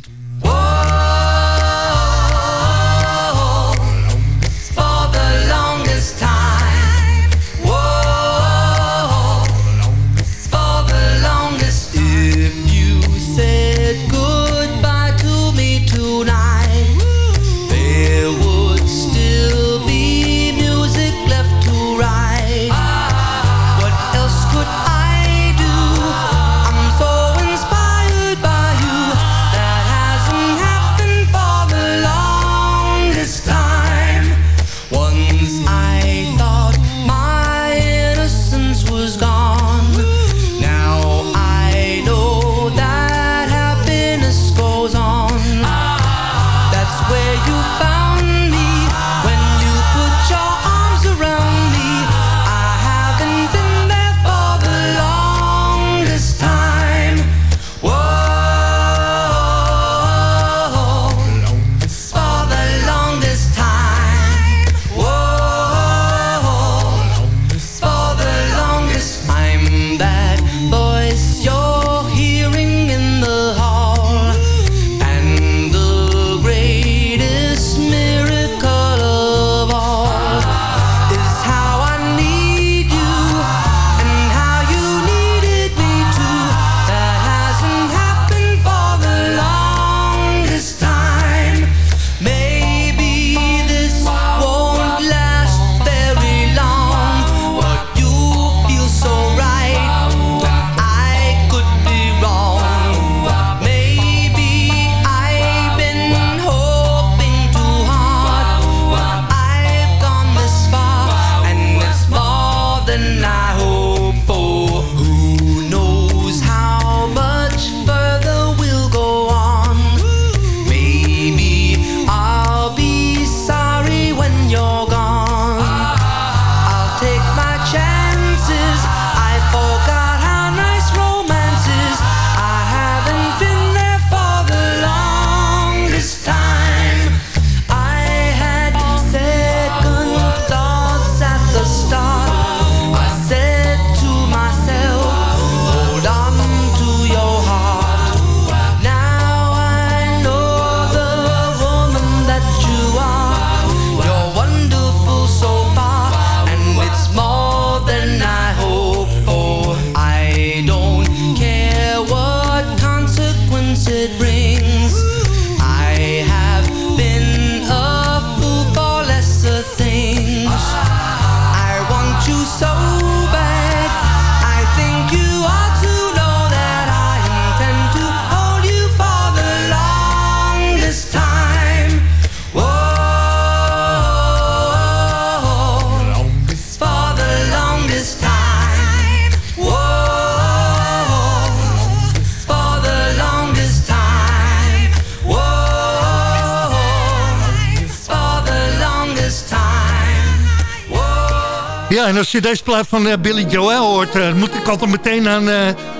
Als je deze plaat van uh, Billy Joel hoort... Uh, moet ik altijd meteen aan uh,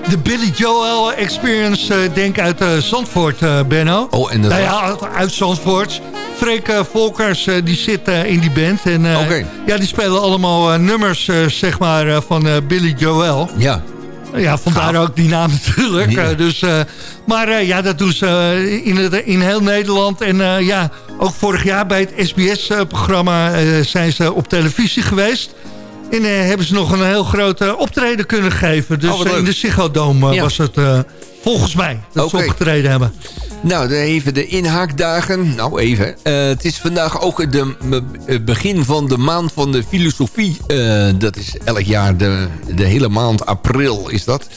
de Billy Joel Experience denken uit Zandvoort, Benno. Oh, en dat nou ja, uit Zandvoort. Freek Volkers, die zit in die band. En okay. ja, die spelen allemaal nummers, zeg maar, van Billy Joel. Ja. Ja, vandaar ook die naam natuurlijk. Ja. dus, maar ja, dat doen ze in, het, in heel Nederland. En ja, ook vorig jaar bij het SBS-programma zijn ze op televisie geweest. En uh, hebben ze nog een heel groot uh, optreden kunnen geven. Dus oh, in de Ziggo Dome ja. was het volgens mij dat okay. ze opgetreden hebben. Nou, even de inhaakdagen. Nou, even. Uh, het is vandaag ook het begin van de maand van de filosofie. Uh, dat is elk jaar de, de hele maand april is dat.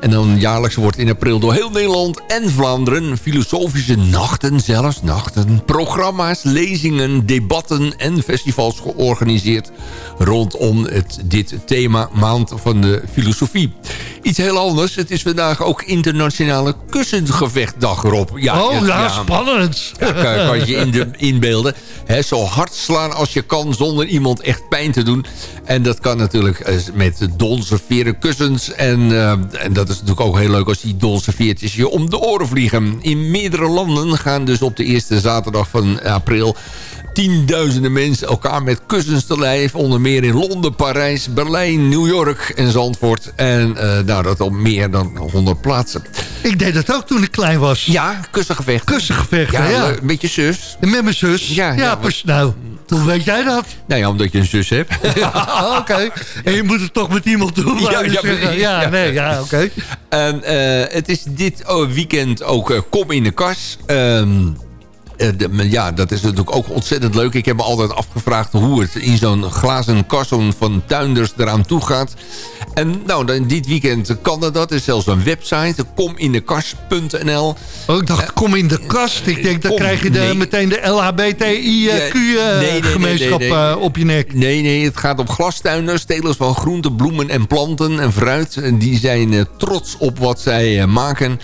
En dan jaarlijks wordt in april door heel Nederland en Vlaanderen... filosofische nachten zelfs, nachten, programma's, lezingen, debatten en festivals georganiseerd... rondom het, dit thema maand van de filosofie. Iets heel anders, het is vandaag ook internationale kussengevechtdag, Rob. Ja, oh, ja, spannend. Ja, kan, kan je in de, inbeelden. He, zo hard slaan als je kan zonder iemand echt pijn te doen. En dat kan natuurlijk eh, met donserveren kussens. En, uh, en dat is natuurlijk ook heel leuk als die donserveertjes je om de oren vliegen. In meerdere landen gaan dus op de eerste zaterdag van april tienduizenden mensen elkaar met kussens te lijf. Onder meer in Londen, Parijs, Berlijn, New York en Zandvoort. En uh, nou, dat op meer dan 100 plaatsen. Ik deed dat ook toen ik klein was. Ja, kussengevecht. Kussengevecht, ja. ja. Met je zus. Met mijn zus. Ja, ja, ja nou, hoe weet jij dat? Nou ja, omdat je een zus hebt. oké. En je moet het toch met iemand doen. Ja, ja, ja, nee, ja, oké. En uh, het is dit oh, weekend ook uh, Kom in de Kas. Um, ja, dat is natuurlijk ook ontzettend leuk. Ik heb me altijd afgevraagd hoe het in zo'n glazen kast van tuinders eraan toe gaat. En nou, dan, dit weekend kan dat. Er is zelfs een website, komindekast.nl. Oh, ik dacht, kom in de kast. Ik denk, dan krijg je de, meteen de LHBTIQ-gemeenschap uh, op je nek. Nee, nee, het gaat om glastuinders, telers van groenten, bloemen en planten en fruit. Die zijn trots op wat zij maken.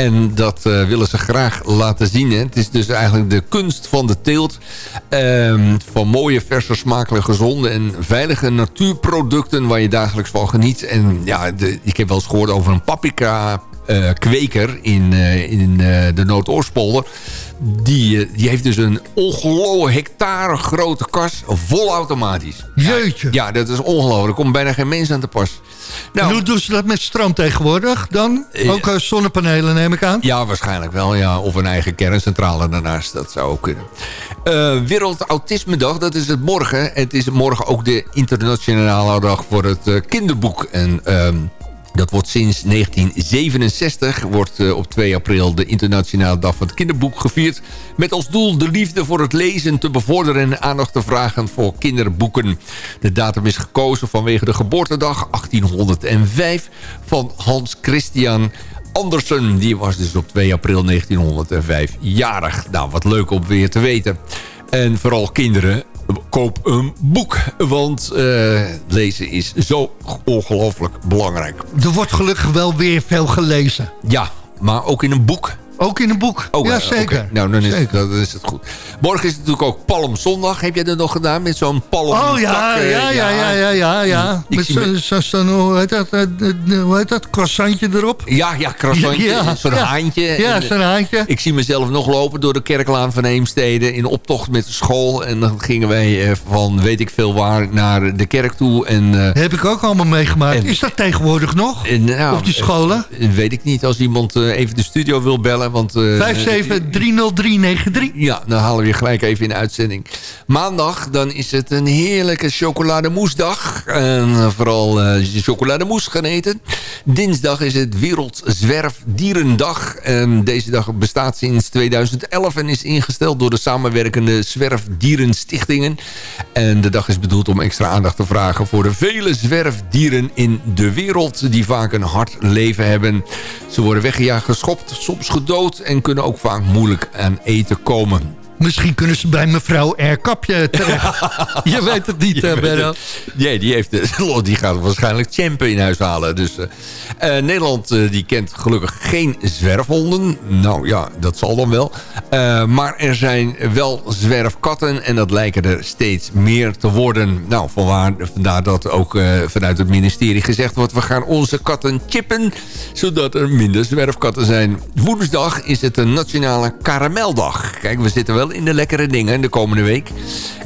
En dat uh, willen ze graag laten zien. Hè. Het is dus eigenlijk de kunst van de teelt. Um, van mooie, verse, smakelijke, gezonde en veilige natuurproducten... waar je dagelijks van geniet. En ja, de, ik heb wel eens gehoord over een paprika uh, kweker in, uh, in de Noordoostpolder. Die, die heeft dus een ongelooflijk hectare grote kas vol automatisch. Jeetje. Ja, dat is ongelooflijk. Er komt bijna geen mens aan te pas. Nou, en hoe doen ze dat met stroom tegenwoordig dan? Ook zonnepanelen neem ik aan? Ja, waarschijnlijk wel. Ja. Of een eigen kerncentrale daarnaast. Dat zou ook kunnen. Uh, Wereld Autisme Dag, dat is het morgen. Het is morgen ook de internationale dag voor het uh, kinderboek. En... Uh, dat wordt sinds 1967, wordt uh, op 2 april de internationale dag van het kinderboek gevierd. Met als doel de liefde voor het lezen te bevorderen en aandacht te vragen voor kinderboeken. De datum is gekozen vanwege de geboortedag 1805 van Hans Christian Andersen. Die was dus op 2 april 1905 jarig. Nou, wat leuk om weer te weten. En vooral kinderen, koop een boek. Want uh, lezen is zo ongelooflijk belangrijk. Er wordt gelukkig wel weer veel gelezen. Ja, maar ook in een boek. Ook in een boek? Oh, ja, zeker. Nou, dan is, Het, dan is het goed. Morgen is het natuurlijk ook Palmzondag. Heb jij dat nog gedaan met zo'n palm? Oh ja, ja, ja, ja, ja, ja, ja. Met zo'n, zo, hoe heet dat, hoe heet dat, croissantje erop? Ja, ja, croissantje. Ja, zo'n haantje. Ja, zo'n haantje. Ik zie mezelf nog lopen door de kerklaan van Heemstede in optocht met de school. En dan gingen wij van weet ik veel waar naar de kerk toe. En, uh, Heb ik ook allemaal meegemaakt. is dat tegenwoordig nog? En, nou, op die scholen? weet ik niet. Als iemand even de studio wil bellen want, uh, 5730393. Ja, dan halen we je gelijk even in de uitzending. Maandag, dan is het een heerlijke chocolademoesdag. En vooral uh, chocolademousse gaan eten. Dinsdag is het Wereldzwerfdierendag. En deze dag bestaat sinds 2011 en is ingesteld door de samenwerkende zwerfdierenstichtingen. En de dag is bedoeld om extra aandacht te vragen voor de vele zwerfdieren in de wereld... die vaak een hard leven hebben. Ze worden weggejaagd, geschopt, soms gedood... en kunnen ook vaak moeilijk aan eten komen. Misschien kunnen ze bij mevrouw R. Kapje terecht. je weet het niet, uh, Benno. Nee, die, heeft, die gaat waarschijnlijk champen in huis halen. Dus, Nederland die kent gelukkig geen zwerfhonden. Nou ja, dat zal dan wel. maar er zijn wel zwerfkatten en dat lijken er steeds meer te worden. Nou, vanwaar, vandaar dat ook vanuit het ministerie gezegd wordt... we gaan onze katten chippen, zodat er minder zwerfkatten zijn. Woensdag is het een nationale karameldag. Kijk, we zitten wel in de lekkere dingen de komende week.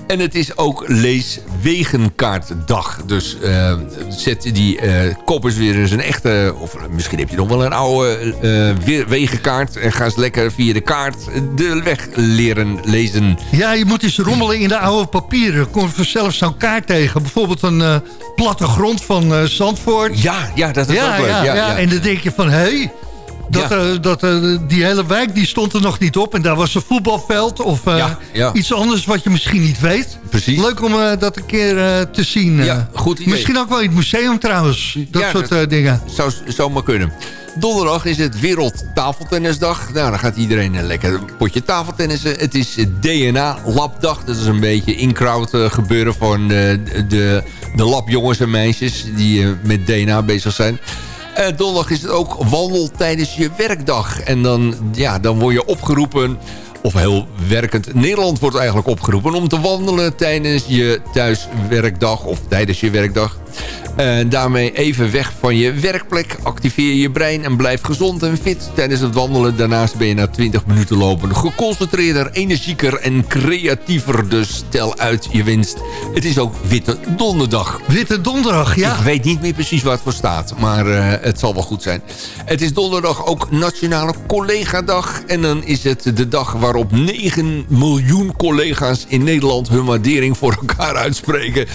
En het is ook leeswegenkaartdag. Dus uh, zet die uh, koop eens weer eens een echte... of misschien heb je nog wel een oude uh, wegenkaart... en ga eens lekker via de kaart de weg leren lezen. Ja, je moet eens rommelen in de oude papieren. Kom je zelf zo'n kaart tegen. Bijvoorbeeld een plattegrond van Zandvoort. Ja, ja, dat is ja, ook leuk. Ja, ja, ja, En dan denk je van, hé... Hey, dat, ja. uh, dat uh, die hele wijk die stond er nog niet op. En daar was een voetbalveld of uh, ja, ja. iets anders wat je misschien niet weet. Precies. Leuk om dat een keer te zien. Ja, goed idee. Misschien ook wel in het museum trouwens. Dat soort dat dingen. Zou, zou maar kunnen. Donderdag is het Wereldtafeltennisdag. Nou, dan gaat iedereen een lekker potje tafeltennissen. Het is DNA-labdag. Dat is een beetje in-crowd gebeuren van de, de, de labjongens en meisjes... die met DNA bezig zijn. Uh, donderdag is het ook wandel tijdens je werkdag. En dan, ja, dan word je opgeroepen of heel werkend Nederland wordt eigenlijk opgeroepen... om te wandelen tijdens je thuiswerkdag of tijdens je werkdag. En daarmee even weg van je werkplek. Activeer je brein en blijf gezond en fit tijdens het wandelen. Daarnaast ben je na 20 minuten lopen geconcentreerder, energieker en creatiever. Dus stel uit je winst. Het is ook Witte Donderdag. Witte Donderdag, ja. Ik weet niet meer precies waar het voor staat, maar uh, het zal wel goed zijn. Het is donderdag ook Nationale Collega-dag. En dan is het de dag waarop 9 miljoen collega's in Nederland hun waardering voor elkaar uitspreken.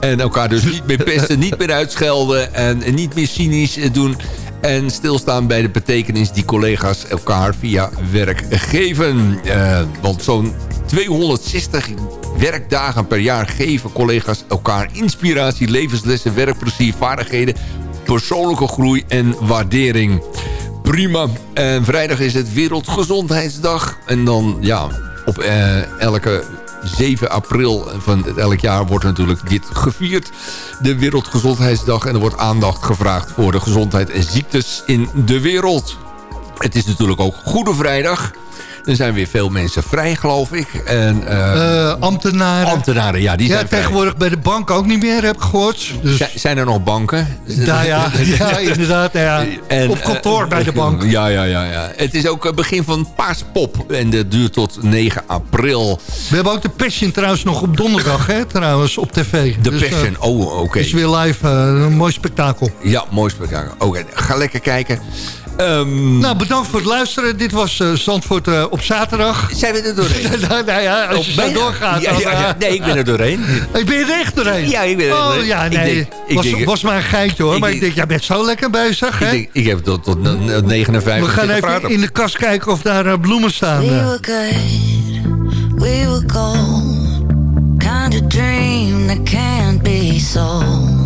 En elkaar dus niet meer pesten, niet meer uitschelden en niet meer cynisch doen. En stilstaan bij de betekenis die collega's elkaar via werk geven. Uh, want zo'n 260 werkdagen per jaar geven collega's elkaar inspiratie, levenslessen, werkplezier, vaardigheden, persoonlijke groei en waardering. Prima. En vrijdag is het Wereldgezondheidsdag. En dan, ja, op uh, elke 7 april van elk jaar wordt natuurlijk dit gevierd. De Wereldgezondheidsdag. En er wordt aandacht gevraagd voor de gezondheid en ziektes in de wereld. Het is natuurlijk ook Goede Vrijdag. Er zijn weer veel mensen vrij, geloof ik. En, uh, ambtenaren. Ambtenaren, ja. Die ja, zijn tegenwoordig vrij. bij de bank ook niet meer, heb ik gehoord. Dus... Zijn er nog banken? Ja, ja, ja inderdaad. Ja. En, Op kantoor uh, bij de bank. Ja, ja, ja, ja. Het is ook begin van Paaspop. En dat duurt tot 9 april. We hebben ook de Passion trouwens nog op donderdag, hè, trouwens, op tv. De dus, Passion, oh, oké. Okay. is weer live. een mooi spektakel. Ja, mooi spektakel. Oké, okay. ga lekker kijken. Um... Nou, bedankt voor het luisteren. Dit was uh, Zandvoort uh, op zaterdag. Zijn we er doorheen? nou, nou ja, als je zo doorgaat... Ja, ja, ja, nee, ik ben er doorheen. ik ben er echt doorheen? Ja, ik ben er oh, doorheen. Oh ja, nee. Ik denk, was, was maar een geintje hoor. Ik maar denk, ik denk, jij bent zo lekker bezig, hè? Ik, denk, ik heb tot, tot 59 We gaan even praten. in de kast kijken of daar uh, bloemen staan. We were good, we were gold. Kind of dream that can't be sold.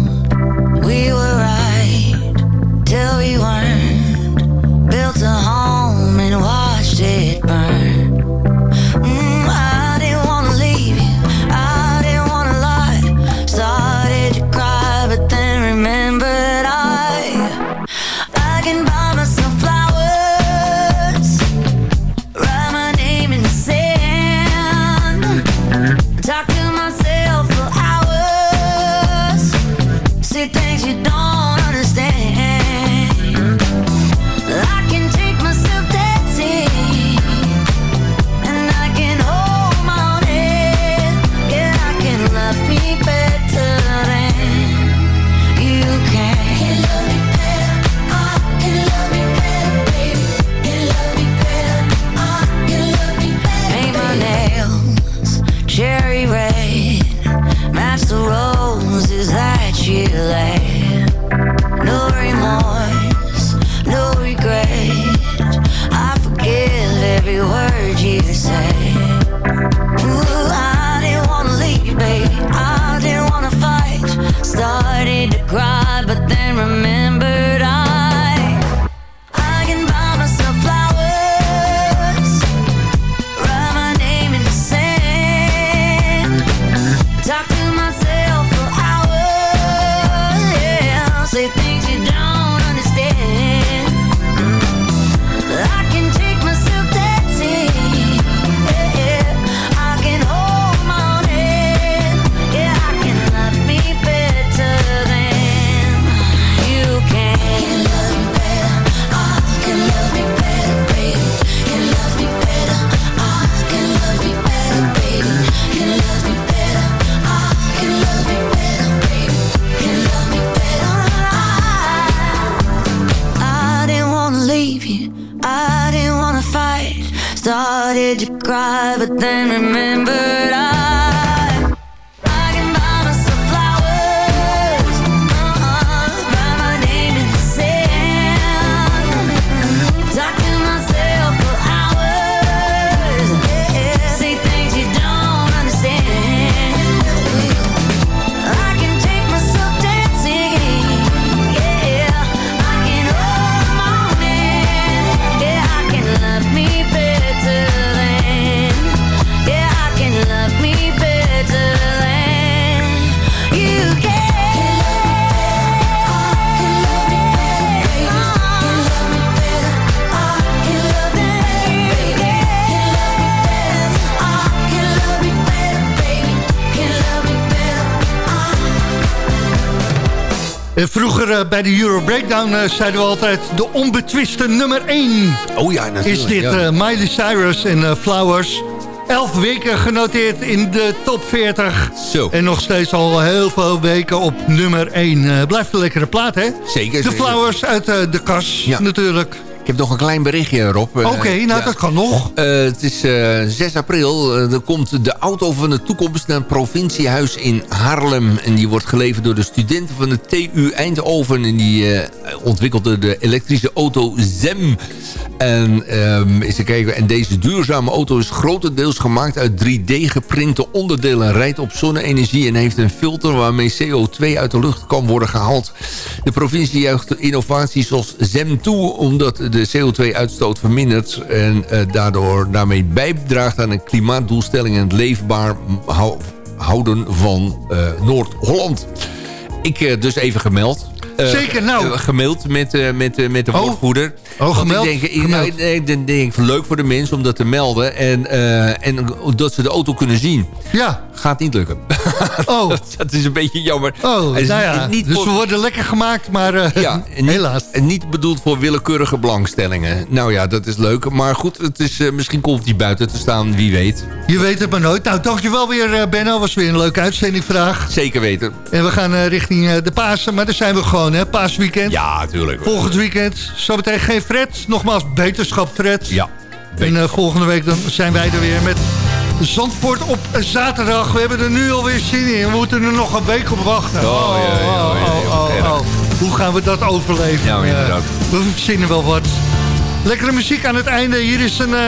We were right, till we weren't. A home and watched it burn. Eh, bij de Euro Breakdown uh, zeiden we altijd... de onbetwiste nummer 1. Oh ja, natuurlijk. Is dit ja. uh, Miley Cyrus en Flowers. Elf weken genoteerd in de top 40. Zo. En nog steeds al heel veel weken op nummer 1. blijft een lekkere plaat, hè? Zeker. De Flowers uit de kas, ja. natuurlijk. Ik heb nog een klein berichtje, Rob. Oké, okay, nou ja. dat kan nog. Uh, het is uh, 6 april. Uh, er komt de auto van de toekomst naar het provinciehuis in Haarlem. En die wordt geleverd door de studenten van de TU Eindhoven. En die ontwikkelde de elektrische auto ZEM. En, um, eens kijken, en deze duurzame auto is grotendeels gemaakt uit 3D geprinte onderdelen. Rijdt op zonne-energie en heeft een filter waarmee CO2 uit de lucht kan worden gehaald. De provincie juicht innovaties zoals ZEM toe omdat de CO2-uitstoot vermindert... en uh, daardoor daarmee bijdraagt aan een klimaatdoelstelling... en het leefbaar houden van uh, Noord-Holland. Ik uh, dus even gemeld. Zeker, nou. gemaild met, met, met de oh. woordvoerder. Oh, gemeld? Ik denk, gemeld. Ik, denk, ik, leuk voor de mensen om dat te melden. En, en dat ze de auto kunnen zien. Ja. Gaat niet lukken. Oh. dat, is een beetje jammer. Oh, nou ja. Niet dus we worden lekker gemaakt, maar uh, ja, helaas. Niet, niet bedoeld voor willekeurige belangstellingen. Nou ja, dat is leuk. Maar goed, het is, uh, misschien komt die buiten te staan, wie weet. Je weet het maar nooit. Nou, dankjewel weer, Benno. Was weer een leuke uitzending vandaag. Zeker weten. En we gaan richting de Pasen, maar daar zijn we gewoon, hè? Paasweekend. Ja, tuurlijk. Volgend weekend. Zometeen geen Fred. Nogmaals, beterschap Fred. Ja. En volgende week dan zijn wij er weer met Zandvoort op zaterdag. We hebben er nu alweer zin in. We moeten er nog een week op wachten. Oh, ja, ja, oh, oh, oh, Hoe gaan we dat overleven? Ja, inderdaad. we verzinnen wel wat. Lekkere muziek aan het einde. Hier is een uh,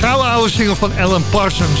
gouden oude single van Alan Parsons.